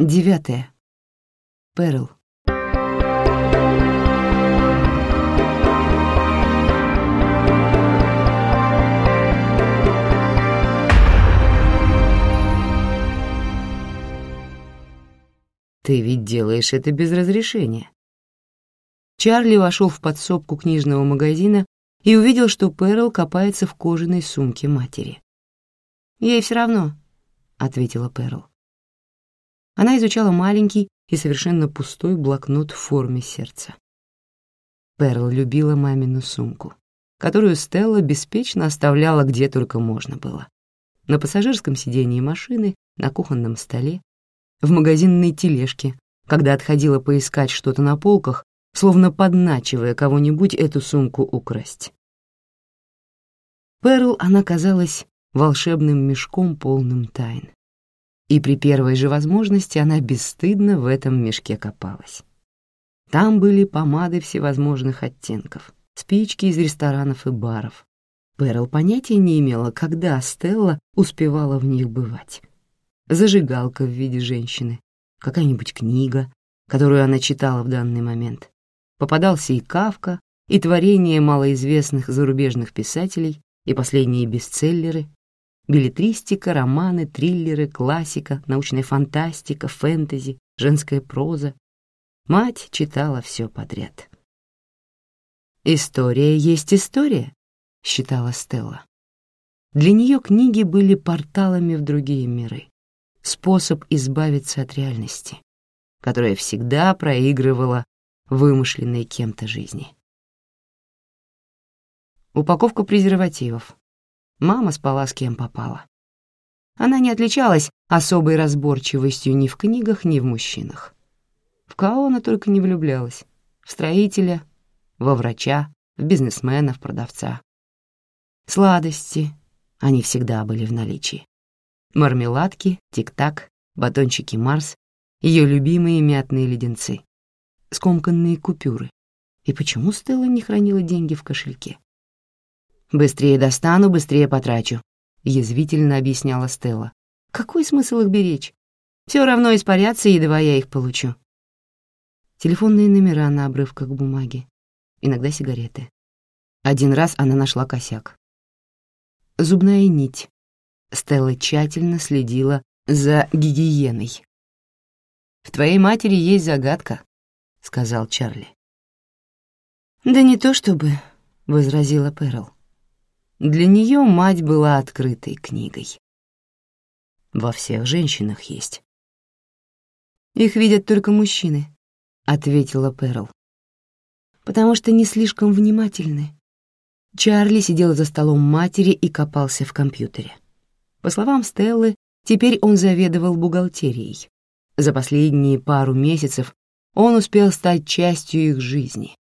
Девятое. Перл. Ты ведь делаешь это без разрешения. Чарли вошел в подсобку книжного магазина и увидел, что Перл копается в кожаной сумке матери. «Ей все равно», — ответила Перл. Она изучала маленький и совершенно пустой блокнот в форме сердца. Перл любила мамину сумку, которую Стелла беспечно оставляла где только можно было. На пассажирском сидении машины, на кухонном столе, в магазинной тележке, когда отходила поискать что-то на полках, словно подначивая кого-нибудь эту сумку украсть. Перл она казалась волшебным мешком, полным тайн. И при первой же возможности она бесстыдно в этом мешке копалась. Там были помады всевозможных оттенков, спички из ресторанов и баров. Перл понятия не имела, когда Стелла успевала в них бывать. Зажигалка в виде женщины, какая-нибудь книга, которую она читала в данный момент. Попадался и Кавка, и творения малоизвестных зарубежных писателей, и последние бестселлеры, билетристика, романы, триллеры, классика, научная фантастика, фэнтези, женская проза. Мать читала все подряд. «История есть история», — считала Стелла. Для нее книги были порталами в другие миры, способ избавиться от реальности, которая всегда проигрывала вымышленной кем-то жизни. Упаковка презервативов, Мама спала с кем попала. Она не отличалась особой разборчивостью ни в книгах, ни в мужчинах. В кого она только не влюблялась. В строителя, во врача, в бизнесмена, в продавца. Сладости, они всегда были в наличии. Мармеладки, тик-так, батончики Марс, ее любимые мятные леденцы, скомканные купюры. И почему Стелла не хранила деньги в кошельке? «Быстрее достану, быстрее потрачу», — язвительно объясняла Стелла. «Какой смысл их беречь? Все равно испарятся, едва я их получу». Телефонные номера на обрывках бумаги, иногда сигареты. Один раз она нашла косяк. Зубная нить. Стелла тщательно следила за гигиеной. «В твоей матери есть загадка», — сказал Чарли. «Да не то чтобы», — возразила Перл. Для нее мать была открытой книгой. Во всех женщинах есть. «Их видят только мужчины», — ответила Перл. «Потому что не слишком внимательны». Чарли сидел за столом матери и копался в компьютере. По словам Стеллы, теперь он заведовал бухгалтерией. За последние пару месяцев он успел стать частью их жизни.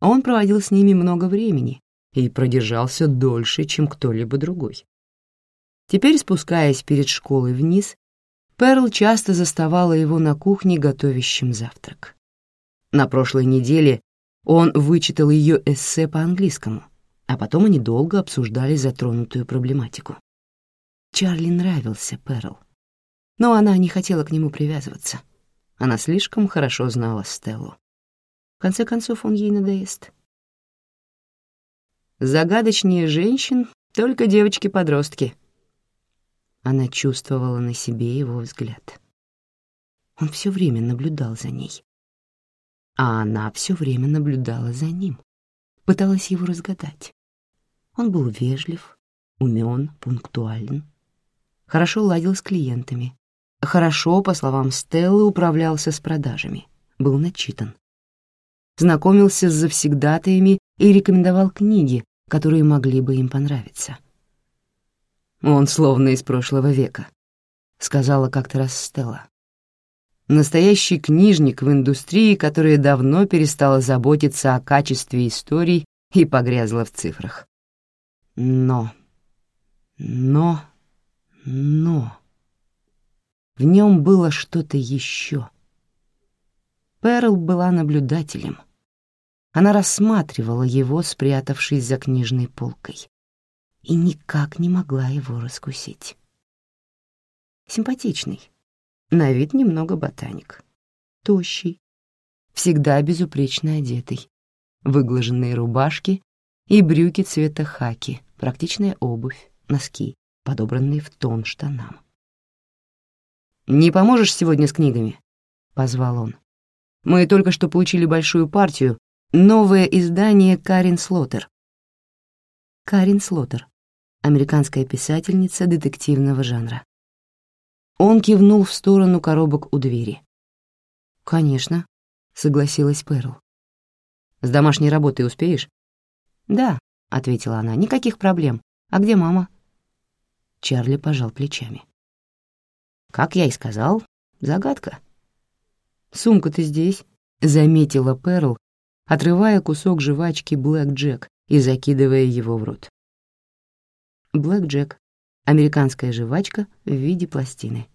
Он проводил с ними много времени, и продержался дольше, чем кто-либо другой. Теперь, спускаясь перед школой вниз, Перл часто заставала его на кухне готовящим завтрак. На прошлой неделе он вычитал ее эссе по английскому, а потом они долго обсуждали затронутую проблематику. Чарли нравился Перл, но она не хотела к нему привязываться. Она слишком хорошо знала Стеллу. В конце концов, он ей надоест. Загадочнее женщин только девочки-подростки. Она чувствовала на себе его взгляд. Он все время наблюдал за ней. А она все время наблюдала за ним, пыталась его разгадать. Он был вежлив, умен, пунктуален, хорошо ладил с клиентами, хорошо, по словам Стеллы, управлялся с продажами, был начитан. Знакомился с завсегдатаями и рекомендовал книги, которые могли бы им понравиться. «Он словно из прошлого века», — сказала как-то раз Стелла. «Настоящий книжник в индустрии, которая давно перестала заботиться о качестве историй и погрязла в цифрах. Но, но, но... В нем было что-то еще. Перл была наблюдателем, она рассматривала его, спрятавшись за книжной полкой, и никак не могла его раскусить. Симпатичный, на вид немного ботаник. Тощий, всегда безупречно одетый, выглаженные рубашки и брюки цвета хаки, практичная обувь, носки, подобранные в тон штанам. «Не поможешь сегодня с книгами?» — позвал он. «Мы только что получили большую партию, новое издание Карин Слотер». Карин Слотер, американская писательница детективного жанра. Он кивнул в сторону коробок у двери. «Конечно», — согласилась Перл. «С домашней работой успеешь?» «Да», — ответила она, — «никаких проблем. А где мама?» Чарли пожал плечами. «Как я и сказал, загадка». «Сумка-то здесь», — заметила Перл, отрывая кусок жвачки Блэк Джек и закидывая его в рот. Блэк Джек — американская жвачка в виде пластины.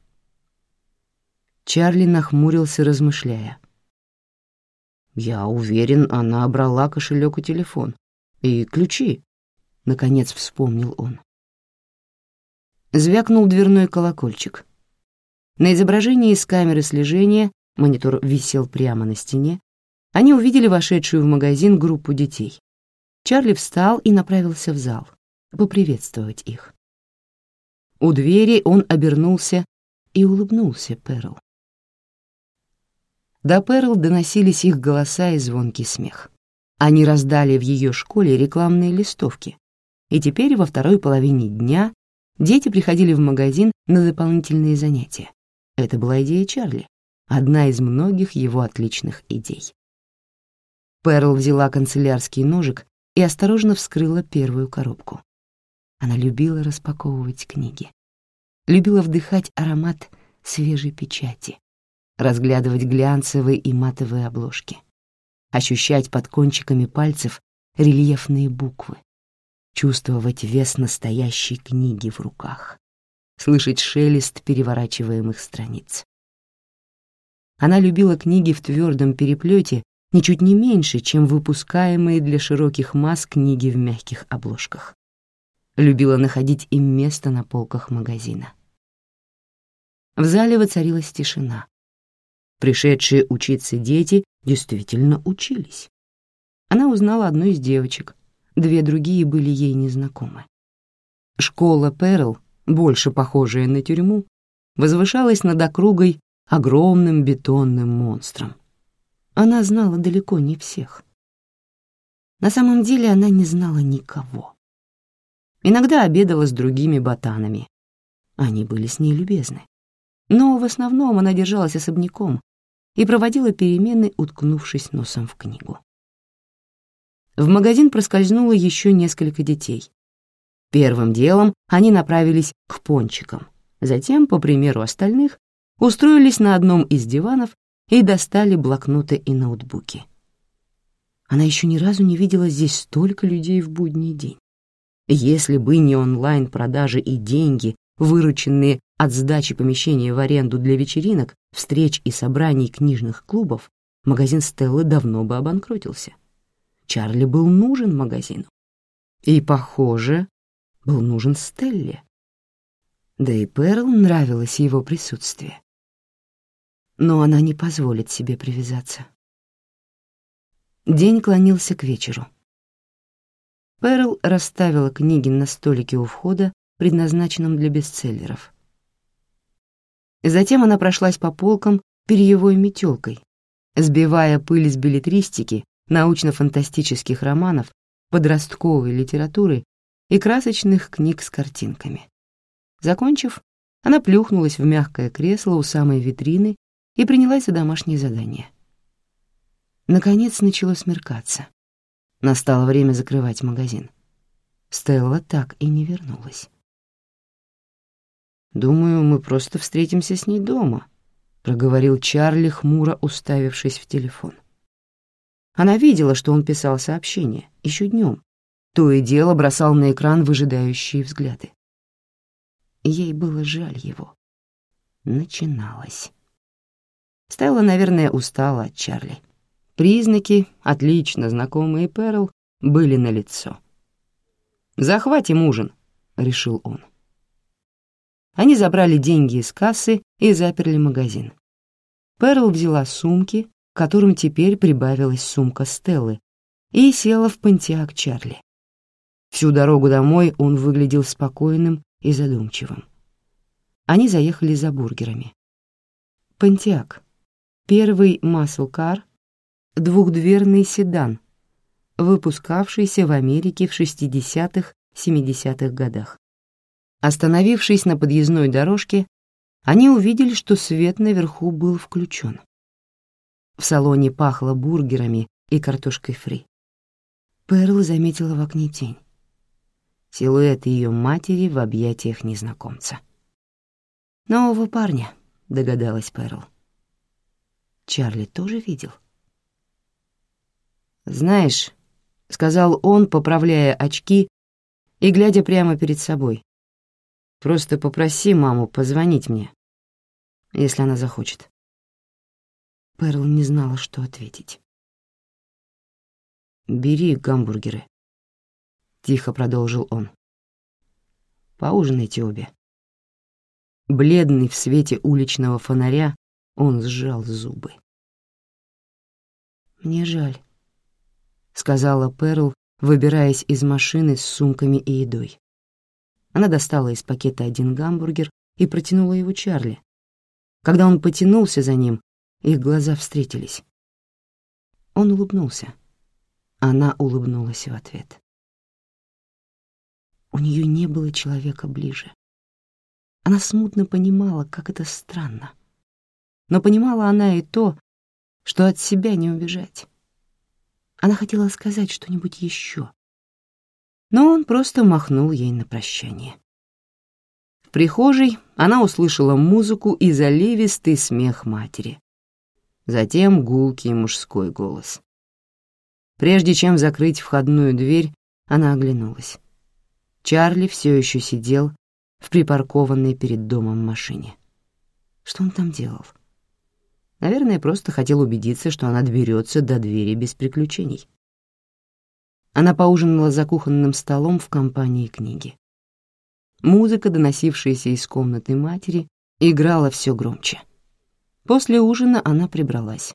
Чарли нахмурился, размышляя. «Я уверен, она брала кошелек и телефон. И ключи», — наконец вспомнил он. Звякнул дверной колокольчик. На изображении с камеры слежения, монитор висел прямо на стене, они увидели вошедшую в магазин группу детей. Чарли встал и направился в зал, поприветствовать их. У двери он обернулся и улыбнулся Перл. До Перл доносились их голоса и звонкий смех. Они раздали в ее школе рекламные листовки, и теперь во второй половине дня дети приходили в магазин на дополнительные занятия. Это была идея Чарли, одна из многих его отличных идей. Перл взяла канцелярский ножик и осторожно вскрыла первую коробку. Она любила распаковывать книги, любила вдыхать аромат свежей печати, разглядывать глянцевые и матовые обложки — ощущать под кончиками пальцев рельефные буквы, чувствовать вес настоящей книги в руках, слышать шелест переворачиваемых страниц. Она любила книги в твердом переплете ничуть не меньше, чем выпускаемые для широких масс книги в мягких обложках. Любила находить им место на полках магазина. В зале воцарилась тишина. Пришедшие учиться дети действительно учились. Она узнала одну из девочек, две другие были ей незнакомы. Школа Перл, больше похожая на тюрьму, возвышалась над округой огромным бетонным монстром. Она знала далеко не всех. На самом деле она не знала никого. Иногда обедала с другими ботанами. Они были с ней любезны. Но в основном она держалась особняком, и проводила перемены, уткнувшись носом в книгу. В магазин проскользнуло еще несколько детей. Первым делом они направились к пончикам, затем, по примеру остальных, устроились на одном из диванов и достали блокноты и ноутбуки. Она еще ни разу не видела здесь столько людей в будний день. Если бы не онлайн-продажи и деньги, вырученные от сдачи помещения в аренду для вечеринок, встреч и собраний книжных клубов, магазин Стеллы давно бы обанкротился. Чарли был нужен магазину. И, похоже, был нужен Стелле. Да и Перл нравилось его присутствие. Но она не позволит себе привязаться. День клонился к вечеру. Перл расставила книги на столике у входа предназначенном для бестселлеров. Затем она прошлась по полкам перьевой метелкой, сбивая пыль с билетристики, научно-фантастических романов, подростковой литературы и красочных книг с картинками. Закончив, она плюхнулась в мягкое кресло у самой витрины и принялась за домашнее задание. Наконец начало смеркаться. Настало время закрывать магазин. Стелла так и не вернулась. «Думаю, мы просто встретимся с ней дома», — проговорил Чарли, хмуро уставившись в телефон. Она видела, что он писал сообщение, еще днем. То и дело бросал на экран выжидающие взгляды. Ей было жаль его. Начиналось. Стелла, наверное, устала от Чарли. Признаки, отлично знакомые Перл, были налицо. «Захватим ужин», — решил он. Они забрали деньги из кассы и заперли магазин. Перл взяла сумки, к которым теперь прибавилась сумка Стеллы, и села в пантеак Чарли. Всю дорогу домой он выглядел спокойным и задумчивым. Они заехали за бургерами. Пантеак. Первый маслкар, двухдверный седан, выпускавшийся в Америке в 60-70-х годах. Остановившись на подъездной дорожке, они увидели, что свет наверху был включен. В салоне пахло бургерами и картошкой фри. Перл заметила в окне тень. Силуэт ее матери в объятиях незнакомца. «Нового парня», — догадалась Перл. Чарли тоже видел. «Знаешь», — сказал он, поправляя очки и глядя прямо перед собой, «просто попроси маму позвонить мне, если она захочет». Перл не знала, что ответить. «Бери гамбургеры», — тихо продолжил он. «Поужинайте обе». Бледный в свете уличного фонаря, он сжал зубы. «Мне жаль», — сказала Перл, выбираясь из машины с сумками и едой. Она достала из пакета один гамбургер и протянула его Чарли. Когда он потянулся за ним, их глаза встретились. Он улыбнулся. Она улыбнулась в ответ. У нее не было человека ближе. Она смутно понимала, как это странно. Но понимала она и то, что от себя не убежать. Она хотела сказать что-нибудь еще. Но он просто махнул ей на прощание. В прихожей она услышала музыку и заливистый смех матери. Затем гулкий мужской голос. Прежде чем закрыть входную дверь, она оглянулась. Чарли все еще сидел в припаркованной перед домом машине. Что он там делал? Наверное, просто хотел убедиться, что она доберется до двери без приключений. Она поужинала за кухонным столом в компании книги. Музыка, доносившаяся из комнаты матери, играла все громче. После ужина она прибралась,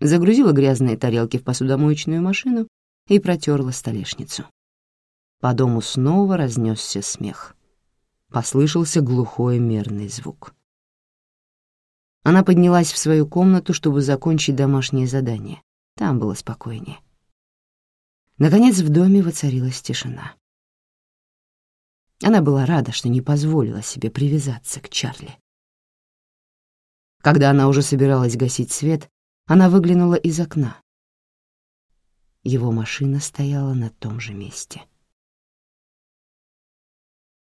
загрузила грязные тарелки в посудомоечную машину и протерла столешницу. По дому снова разнесся смех. Послышался глухой мерный звук. Она поднялась в свою комнату, чтобы закончить домашнее задание. Там было спокойнее. Наконец в доме воцарилась тишина. Она была рада, что не позволила себе привязаться к Чарли. Когда она уже собиралась гасить свет, она выглянула из окна. Его машина стояла на том же месте.